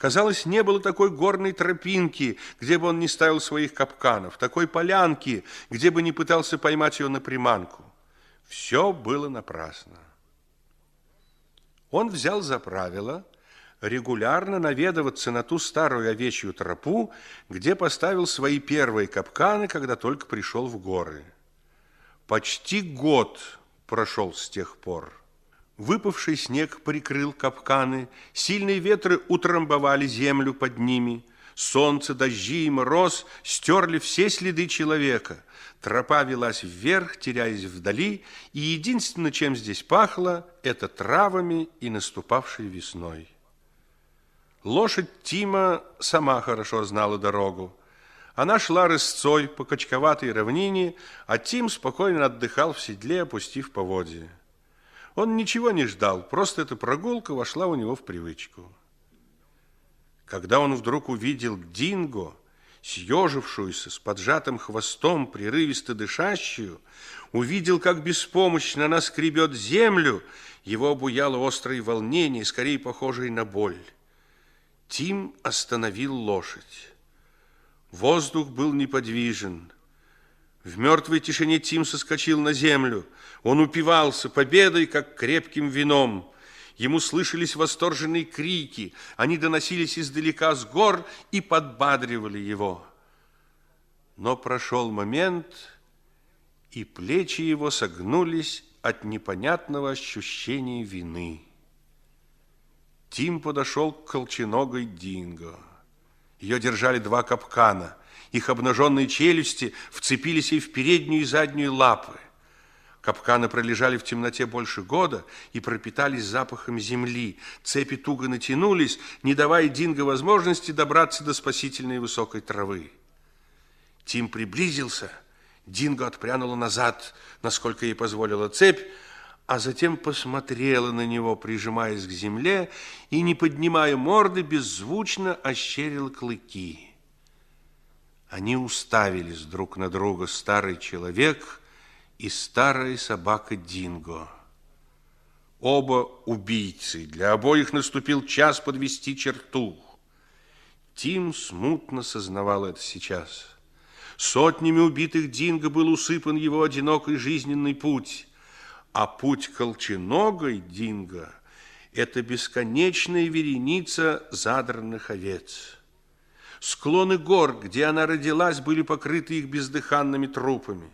Казалось, не было такой горной тропинки, где бы он не ставил своих капканов, такой полянки, где бы не пытался поймать ее на приманку. Все было напрасно. Он взял за правило регулярно наведываться на ту старую овечью тропу, где поставил свои первые капканы, когда только пришел в горы. Почти год прошел с тех пор. Выпавший снег прикрыл капканы, сильные ветры утрамбовали землю под ними, солнце, дожди и мороз стерли все следы человека. Тропа велась вверх, теряясь вдали, и единственное, чем здесь пахло, это травами и наступавшей весной. Лошадь Тима сама хорошо знала дорогу. Она шла рысцой по качковатой равнине, а Тим спокойно отдыхал в седле, опустив поводья. Он ничего не ждал, просто эта прогулка вошла у него в привычку. Когда он вдруг увидел Динго, съежившуюся, с поджатым хвостом, прерывисто дышащую, увидел, как беспомощно она скребет землю, его обуяло острое волнение, скорее похожее на боль. Тим остановил лошадь. Воздух был неподвижен. В мертвой тишине Тим соскочил на землю. Он упивался победой, как крепким вином. Ему слышались восторженные крики. Они доносились издалека с гор и подбадривали его. Но прошел момент, и плечи его согнулись от непонятного ощущения вины. Тим подошел к колченогой Динго. Ее держали два капкана. Их обнаженные челюсти вцепились ей в переднюю и заднюю лапы. Капканы пролежали в темноте больше года и пропитались запахом земли. Цепи туго натянулись, не давая Динго возможности добраться до спасительной высокой травы. Тим приблизился, Динго отпрянула назад, насколько ей позволила цепь, а затем посмотрела на него, прижимаясь к земле, и, не поднимая морды, беззвучно ощерила клыки. Они уставились друг на друга, старый человек и старая собака Динго. Оба убийцы, для обоих наступил час подвести черту. Тим смутно сознавал это сейчас. Сотнями убитых Динго был усыпан его одинокий жизненный путь, а путь колченогой Динго – это бесконечная вереница задранных овец. Склоны гор, где она родилась, были покрыты их бездыханными трупами.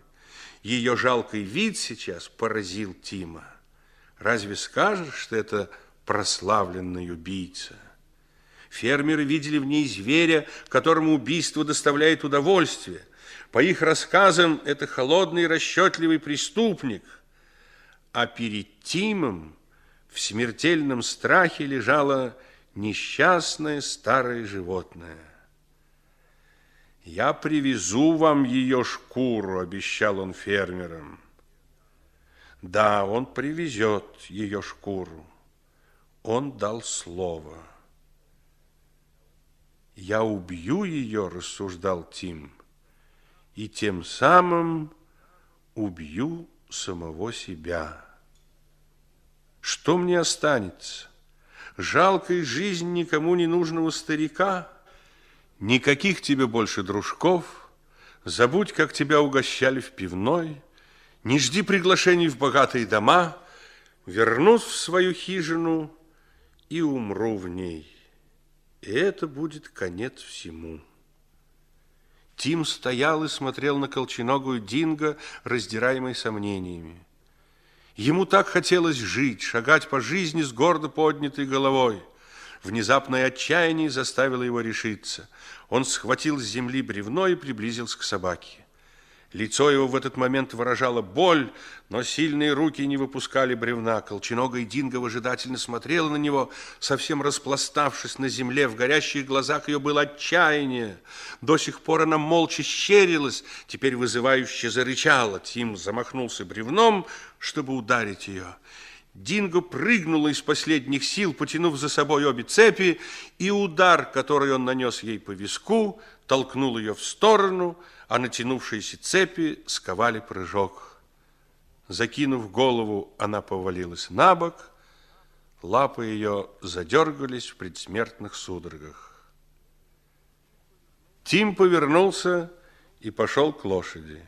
Ее жалкий вид сейчас поразил Тима. Разве скажешь, что это прославленный убийца? Фермеры видели в ней зверя, которому убийство доставляет удовольствие. По их рассказам, это холодный расчетливый преступник. А перед Тимом в смертельном страхе лежало несчастное старое животное. «Я привезу вам ее шкуру», – обещал он фермерам. Да, он привезет ее шкуру. Он дал слово. «Я убью ее», – рассуждал Тим, «и тем самым убью самого себя. Что мне останется? Жалкой жизнь никому не нужного старика – Никаких тебе больше дружков, забудь, как тебя угощали в пивной, не жди приглашений в богатые дома, вернусь в свою хижину и умру в ней. И это будет конец всему. Тим стоял и смотрел на колченогую Динго, раздираемой сомнениями. Ему так хотелось жить, шагать по жизни с гордо поднятой головой – Внезапное отчаяние заставило его решиться. Он схватил с земли бревно и приблизился к собаке. Лицо его в этот момент выражало боль, но сильные руки не выпускали бревна. Колченогая Динго выжидательно смотрела на него, совсем распластавшись на земле. В горящих глазах ее было отчаяние. До сих пор она молча щерилась, теперь вызывающе зарычала. Тим замахнулся бревном, чтобы ударить ее. Динго прыгнула из последних сил, потянув за собой обе цепи, и удар, который он нанес ей по виску, толкнул ее в сторону, а натянувшиеся цепи сковали прыжок. Закинув голову, она повалилась на бок. лапы ее задергались в предсмертных судорогах. Тим повернулся и пошел к лошади.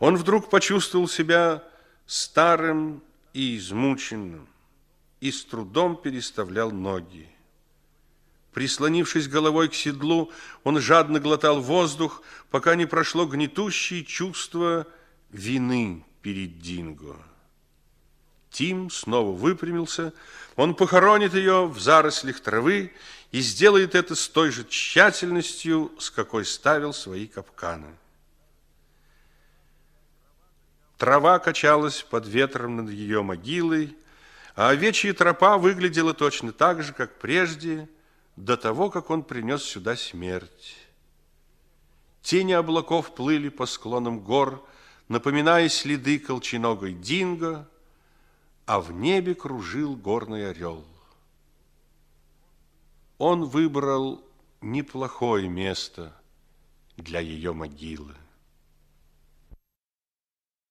Он вдруг почувствовал себя старым и измученным, и с трудом переставлял ноги. Прислонившись головой к седлу, он жадно глотал воздух, пока не прошло гнетущее чувство вины перед Динго. Тим снова выпрямился. Он похоронит ее в зарослях травы и сделает это с той же тщательностью, с какой ставил свои капканы. Трава качалась под ветром над ее могилой, а овечья тропа выглядела точно так же, как прежде, до того, как он принес сюда смерть. Тени облаков плыли по склонам гор, напоминая следы колченогой динго, а в небе кружил горный орел. Он выбрал неплохое место для ее могилы.